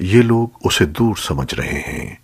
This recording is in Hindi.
ये लोग उसे दूर समझ रहे हैं।